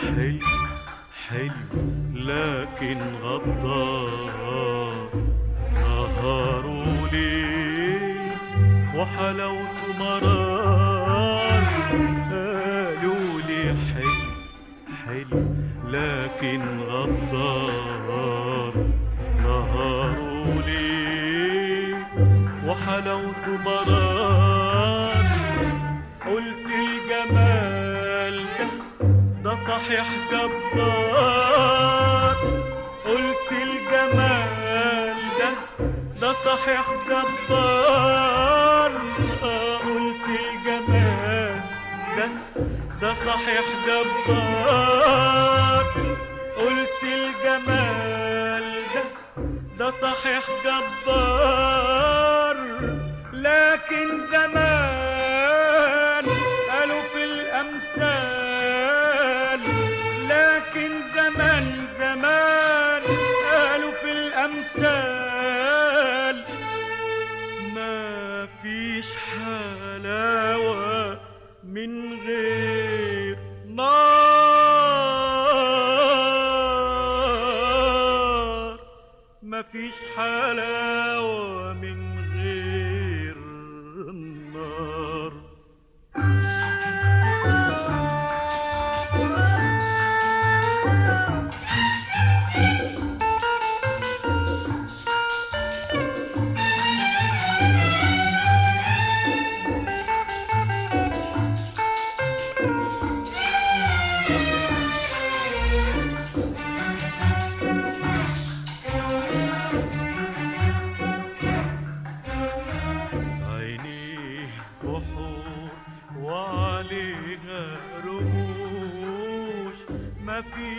حلو حلو لكن غدار نهاره ليه وحلاوته مرار قالوا لي حلو حلو لكن غدار نهاره ليه وحلاوته مرار صحيح جبار. قلت الجمال ده ده صحيح جبار. قلت الجمال ده ده صحيح جبار. قلت الجمال ده ده صحيح جبار. في الأمثال. ما فيش حلاوة من غير نار. ما فيش حلاوة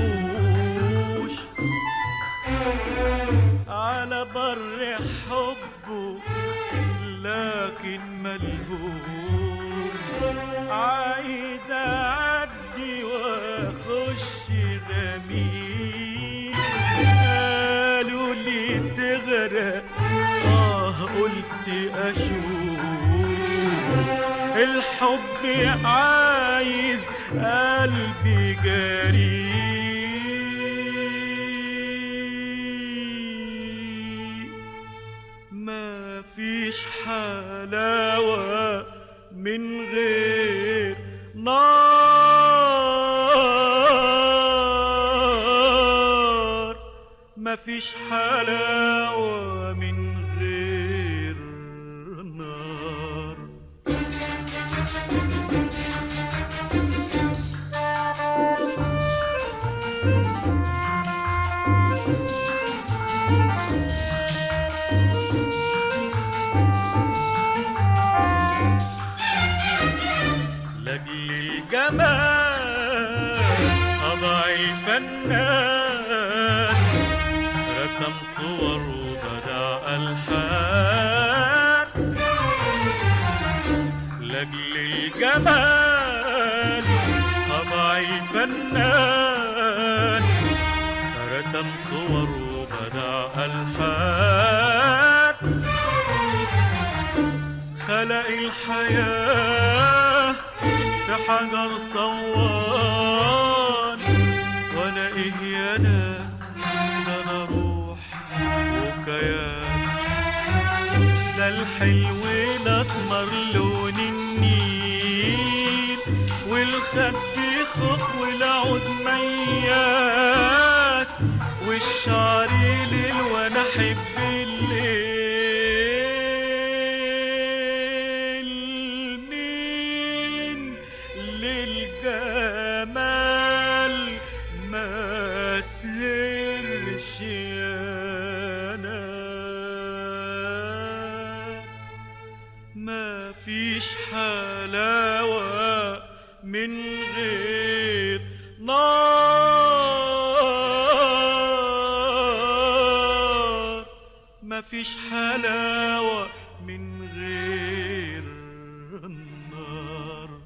وحوش على بر حبه لكن ملهوش عايز أعدي وأخش غميق قالوا لي تغرق. آه قلت أشوف. الحب عايز قلبي جريء من غير نار. ما فيش حلاوة من غير الجمال أضع الفنان رسم صور وبدع ألحان لاجل الجمال أضع الفنان رسم صور وبدع ألحان خلق الحياة في حجر صوان وأنا إيه يا ناس ده أنا روح وكيان ده الحلو الاسمر لون النيل والخد خوخ والعود مياس والشعر مفيش حلاوة من غير النار.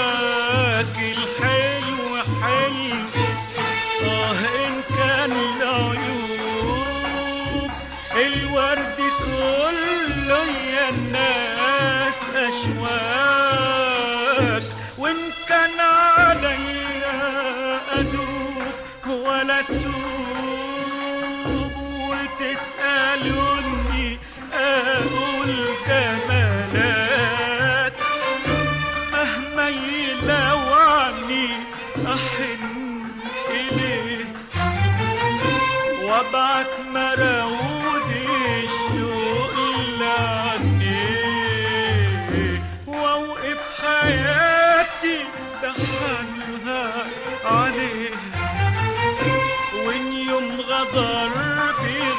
أشواك الحلو حلو آه إن كان العيوب الورد كله ينام